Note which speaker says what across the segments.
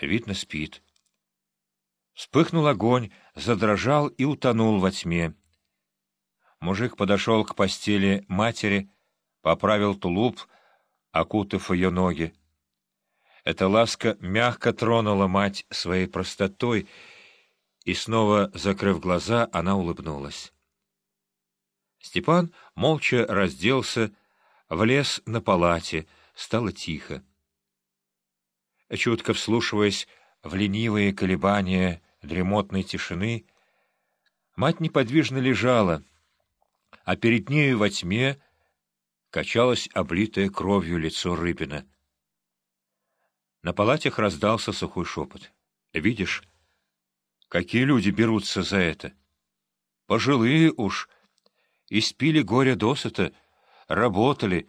Speaker 1: Видно, спит. Вспыхнул огонь, задрожал и утонул во тьме. Мужик подошел к постели матери, поправил тулуп, окутав ее ноги. Эта ласка мягко тронула мать своей простотой, и снова, закрыв глаза, она улыбнулась. Степан молча разделся, влез на палате, стало тихо. Чутко вслушиваясь в ленивые колебания дремотной тишины, мать неподвижно лежала, а перед нею во тьме качалось облитое кровью лицо Рыбина. На палатях раздался сухой шепот. — Видишь, какие люди берутся за это? Пожилые уж, испили горе досыта, работали,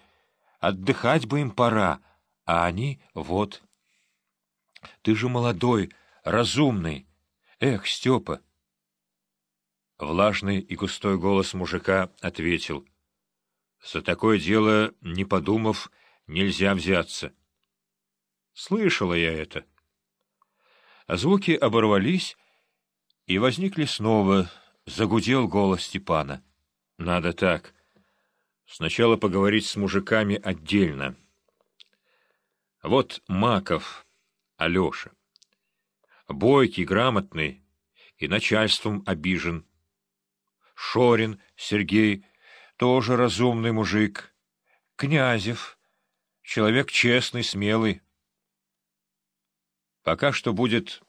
Speaker 1: отдыхать бы им пора, а они — вот. Ты же молодой, разумный. Эх, Степа! Влажный и густой голос мужика ответил. За такое дело, не подумав, нельзя взяться. Слышала я это. А звуки оборвались, и возникли снова, загудел голос Степана. Надо так. Сначала поговорить с мужиками отдельно. Вот Маков, Алеша. Бойкий, грамотный и начальством обижен. Шорин, Сергей, тоже разумный мужик. Князев, человек честный, смелый. Пока что будет...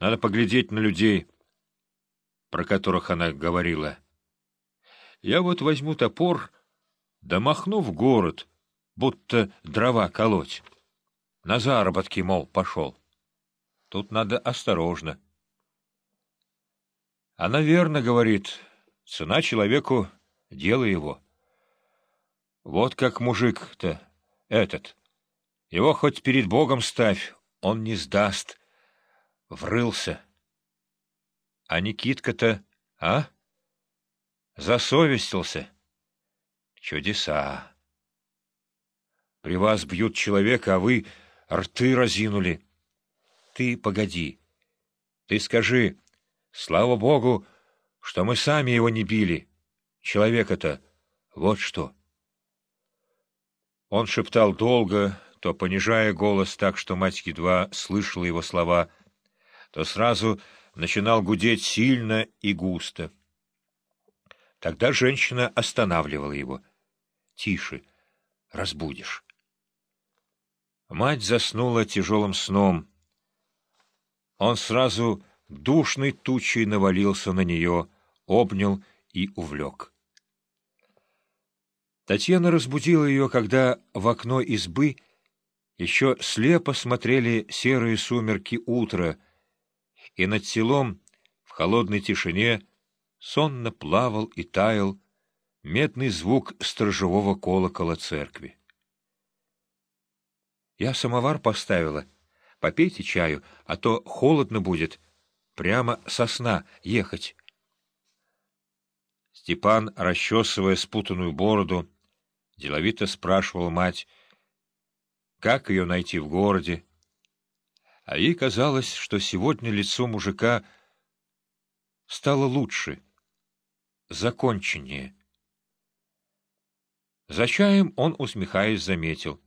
Speaker 1: Надо поглядеть на людей, про которых она говорила. Я вот возьму топор, да махну в город, будто дрова колоть. На заработки, мол, пошел. Тут надо осторожно. Она верно говорит, цена человеку — дело его. Вот как мужик-то этот. Его хоть перед Богом ставь, он не сдаст. Врылся. А Никитка-то, а? Засовестился. Чудеса. При вас бьют человека, а вы рты разинули. Ты погоди. Ты скажи, слава Богу, что мы сами его не били. Человека-то вот что. Он шептал долго, то понижая голос так, что мать едва слышала его слова, то сразу начинал гудеть сильно и густо. Тогда женщина останавливала его. — Тише, разбудишь. Мать заснула тяжелым сном. Он сразу душной тучей навалился на нее, обнял и увлек. Татьяна разбудила ее, когда в окно избы еще слепо смотрели серые сумерки утра, и над селом в холодной тишине сонно плавал и таял медный звук сторожевого колокола церкви. Я самовар поставила. Попейте чаю, а то холодно будет. Прямо со сна ехать. Степан, расчесывая спутанную бороду, деловито спрашивал мать, как ее найти в городе. А ей казалось, что сегодня лицо мужика стало лучше, законченнее. За чаем он, усмехаясь, заметил.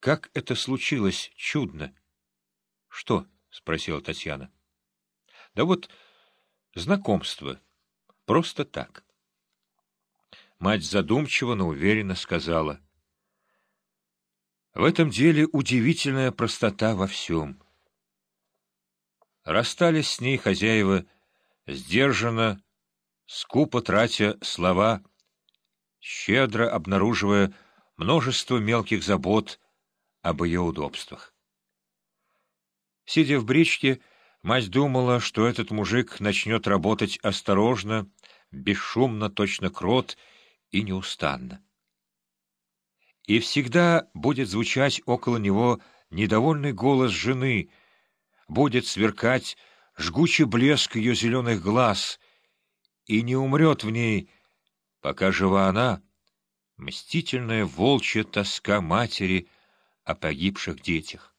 Speaker 1: Как это случилось чудно! — Что? — спросила Татьяна. — Да вот знакомство. Просто так. Мать задумчиво, но уверенно сказала — в этом деле удивительная простота во всем. Расстались с ней хозяева сдержанно, скупо тратя слова, щедро обнаруживая множество мелких забот об ее удобствах. Сидя в бричке, мать думала, что этот мужик начнет работать осторожно, бесшумно, точно крот и неустанно и всегда будет звучать около него недовольный голос жены, будет сверкать жгучий блеск ее зеленых глаз, и не умрет в ней, пока жива она, мстительная волчья тоска матери о погибших детях.